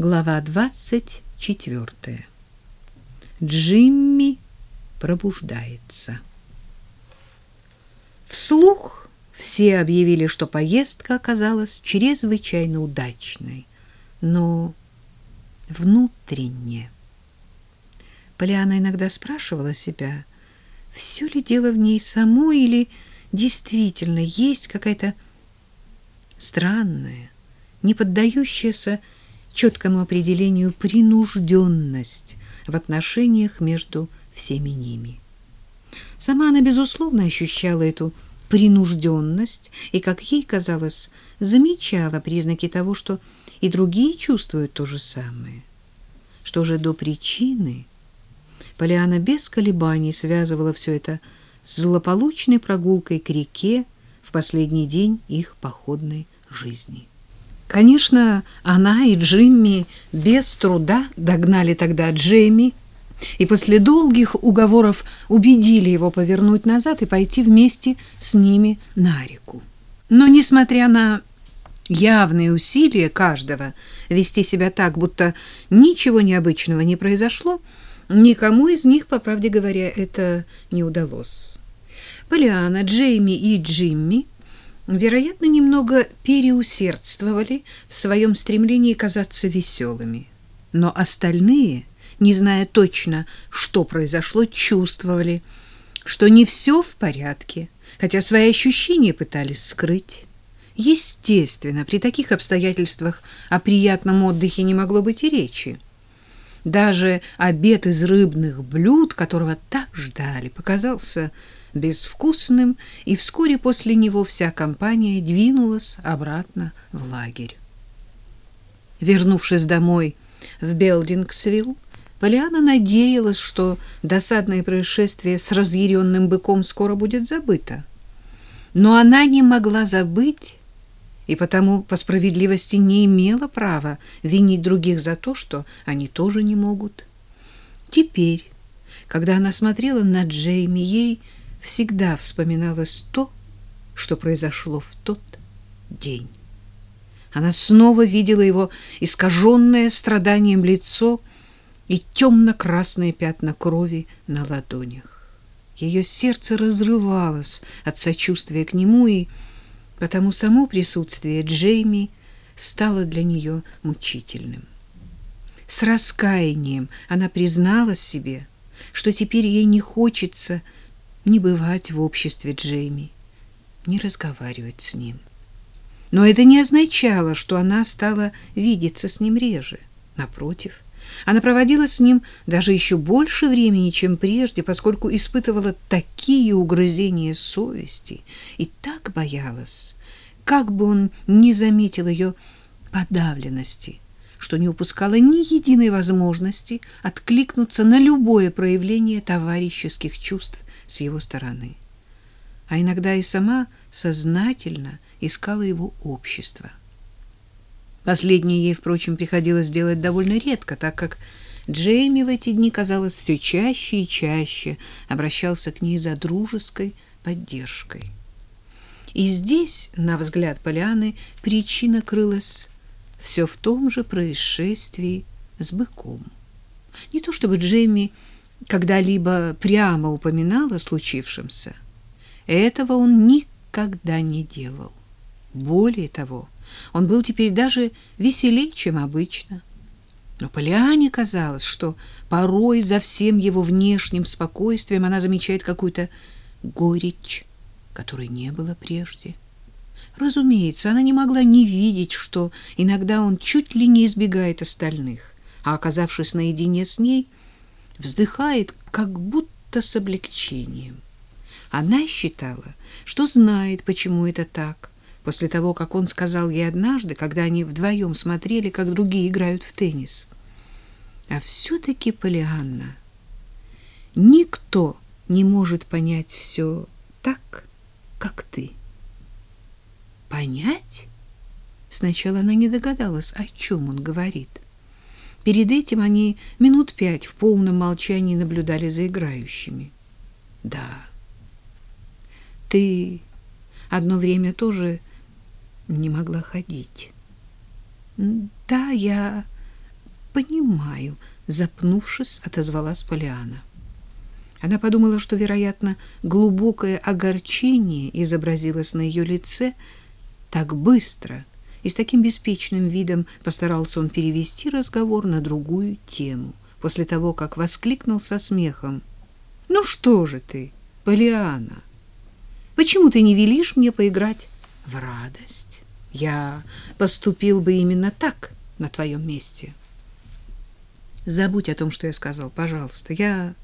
Глава 24. Джимми пробуждается. Вслух все объявили, что поездка оказалась чрезвычайно удачной, но внутренне. Полиана иногда спрашивала себя, все ли дело в ней самой или действительно есть какая-то странная, не поддающаяся четкому определению принужденность в отношениях между всеми ними. Сама она, безусловно, ощущала эту принужденность и, как ей казалось, замечала признаки того, что и другие чувствуют то же самое. Что же до причины, Полиана без колебаний связывала все это с злополучной прогулкой к реке в последний день их походной жизни. Конечно, она и Джимми без труда догнали тогда Джейми и после долгих уговоров убедили его повернуть назад и пойти вместе с ними на реку. Но, несмотря на явные усилия каждого вести себя так, будто ничего необычного не произошло, никому из них, по правде говоря, это не удалось. Полиана, Джейми и Джимми вероятно, немного переусердствовали в своем стремлении казаться веселыми. Но остальные, не зная точно, что произошло, чувствовали, что не все в порядке, хотя свои ощущения пытались скрыть. Естественно, при таких обстоятельствах о приятном отдыхе не могло быть и речи. Даже обед из рыбных блюд, которого так ждали, показался безвкусным, и вскоре после него вся компания двинулась обратно в лагерь. Вернувшись домой в Белдингсвилл, Полиана надеялась, что досадное происшествие с разъяренным быком скоро будет забыто. Но она не могла забыть и потому по справедливости не имела права винить других за то, что они тоже не могут. Теперь, когда она смотрела на Джейми, ей всегда вспоминалось то, что произошло в тот день. Она снова видела его искаженное страданием лицо и темно-красные пятна крови на ладонях. Ее сердце разрывалось от сочувствия к нему, и потому само присутствие Джейми стало для нее мучительным. С раскаянием она призналась себе, что теперь ей не хочется не бывать в обществе Джейми, не разговаривать с ним. Но это не означало, что она стала видеться с ним реже. Напротив, она проводила с ним даже еще больше времени, чем прежде, поскольку испытывала такие угрызения совести и так боялась, как бы он не заметил ее подавленности, что не упускала ни единой возможности откликнуться на любое проявление товарищеских чувств с его стороны. А иногда и сама сознательно искала его общество. Последнее ей, впрочем, приходилось делать довольно редко, так как Джейми в эти дни, казалось, все чаще и чаще обращался к ней за дружеской поддержкой. И здесь, на взгляд Полианы, причина крылась все в том же происшествии с быком. Не то чтобы Джейми когда-либо прямо упоминал о случившемся. Этого он никогда не делал. Более того, он был теперь даже веселее, чем обычно. Но Полиане казалось, что порой за всем его внешним спокойствием она замечает какую-то горечь, которой не было прежде. Разумеется, она не могла не видеть, что иногда он чуть ли не избегает остальных, а, оказавшись наедине с ней, вздыхает как будто с облегчением. Она считала, что знает, почему это так, после того, как он сказал ей однажды, когда они вдвоем смотрели, как другие играют в теннис. А все-таки, Полианна, никто не может понять все так, как ты. Понять? Сначала она не догадалась, о чем он говорит. — Перед этим они минут пять в полном молчании наблюдали за играющими. Да. Ты одно время тоже не могла ходить. Да, я понимаю, запнувшись, отозвалась Полиана. Она подумала, что, вероятно, глубокое огорчение изобразилось на ее лице так быстро, и с таким беспечным видом постарался он перевести разговор на другую тему, после того, как воскликнул со смехом. «Ну что же ты, Полиана, почему ты не велишь мне поиграть в радость? Я поступил бы именно так на твоем месте». Забудь о том, что я сказал, пожалуйста. Я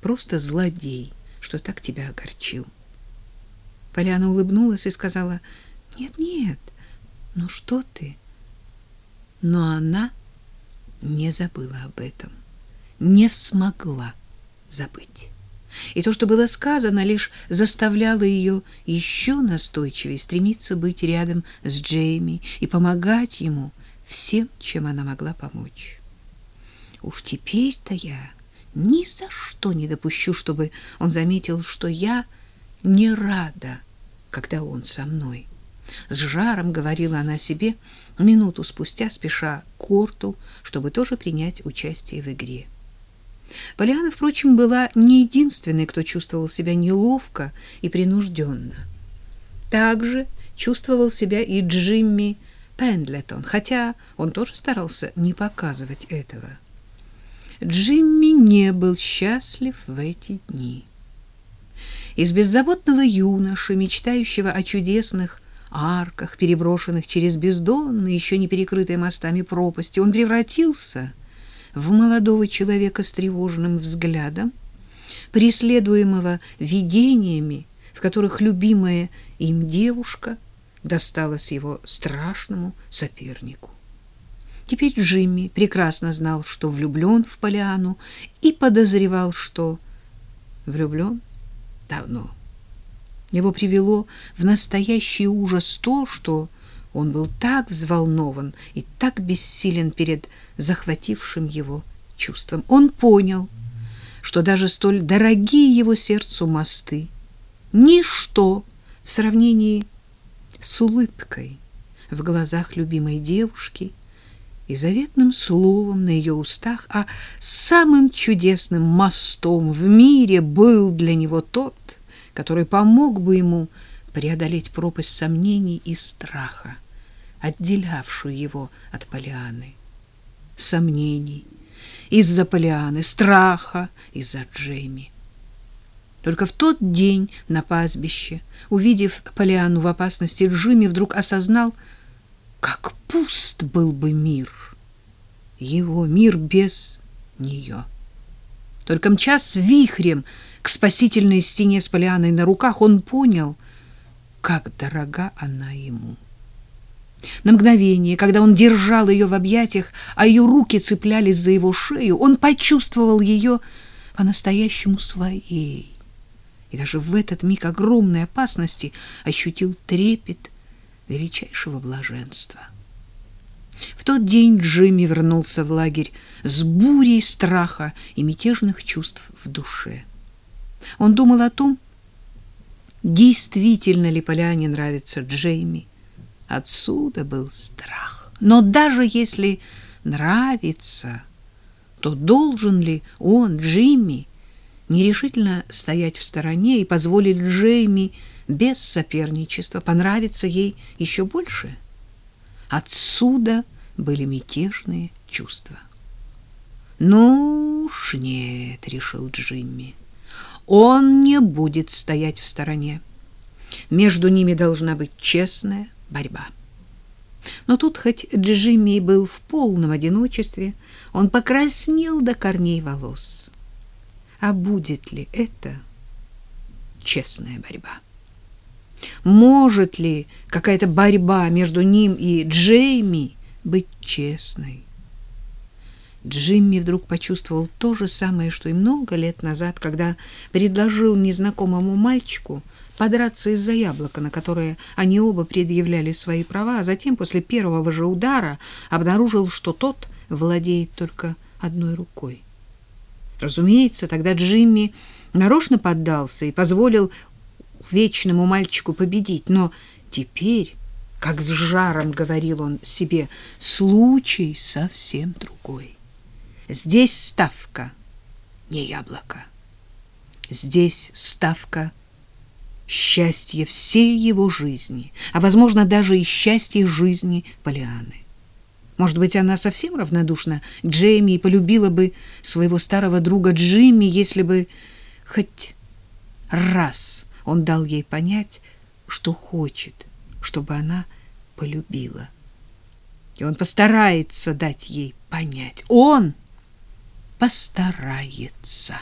просто злодей, что так тебя огорчил. Поляна улыбнулась и сказала, «Нет, нет, ну что ты?» Но она не забыла об этом, не смогла забыть. И то, что было сказано, лишь заставляло ее еще настойчивее стремиться быть рядом с Джейми и помогать ему всем, чем она могла помочь. Уж теперь-то я ни за что не допущу, чтобы он заметил, что я не рада, когда он со мной. С жаром говорила она себе минуту спустя, спеша к корту, чтобы тоже принять участие в игре. Полиана, впрочем, была не единственной, кто чувствовал себя неловко и принужденно. Также чувствовал себя и Джимми Пендлетон, хотя он тоже старался не показывать этого. Джимми не был счастлив в эти дни. Из беззаботного юноши, мечтающего о чудесных арках, переброшенных через бездонные, еще не перекрытые мостами пропасти, он превратился в молодого человека с тревожным взглядом, преследуемого видениями, в которых любимая им девушка досталась его страшному сопернику. Теперь Джимми прекрасно знал, что влюблен в Полиану, и подозревал, что влюблен давно. Его привело в настоящий ужас то, что он был так взволнован и так бессилен перед захватившим его чувством. Он понял, что даже столь дорогие его сердцу мосты — ничто в сравнении с улыбкой в глазах любимой девушки — и заветным словом на ее устах, а самым чудесным мостом в мире был для него тот, который помог бы ему преодолеть пропасть сомнений и страха, отделявшую его от Полианы. Сомнений из-за Полианы, страха из-за Джейми. Только в тот день на пастбище, увидев Полиану в опасности, Джимми вдруг осознал, как пуст был бы мир, его мир без нее. Только мчас вихрем к спасительной стене с Полианой на руках, он понял, как дорога она ему. На мгновение, когда он держал ее в объятиях, а ее руки цеплялись за его шею, он почувствовал ее по-настоящему своей. И даже в этот миг огромной опасности ощутил трепет величайшего блаженства. В тот день Джимми вернулся в лагерь с бурей страха и мятежных чувств в душе. Он думал о том, действительно ли Поляне нравится Джейми. Отсюда был страх. Но даже если нравится, то должен ли он, Джимми, нерешительно стоять в стороне и позволить Джейми без соперничества понравиться ей еще больше. Отсюда были мятежные чувства. «Ну уж нет», — решил Джимми, — «он не будет стоять в стороне. Между ними должна быть честная борьба». Но тут, хоть Джимми был в полном одиночестве, он покраснел до корней волос. А будет ли это честная борьба? Может ли какая-то борьба между ним и Джейми быть честной? Джимми вдруг почувствовал то же самое, что и много лет назад, когда предложил незнакомому мальчику подраться из-за яблока, на которое они оба предъявляли свои права, а затем после первого же удара обнаружил, что тот владеет только одной рукой. Разумеется, тогда Джимми нарочно поддался и позволил вечному мальчику победить, но теперь, как с жаром говорил он себе, случай совсем другой. Здесь ставка не яблоко. Здесь ставка счастье всей его жизни, а, возможно, даже и счастье жизни Полианы. Может быть, она совсем равнодушна к Джейми и полюбила бы своего старого друга Джимми, если бы хоть раз он дал ей понять, что хочет, чтобы она полюбила. И он постарается дать ей понять. Он постарается.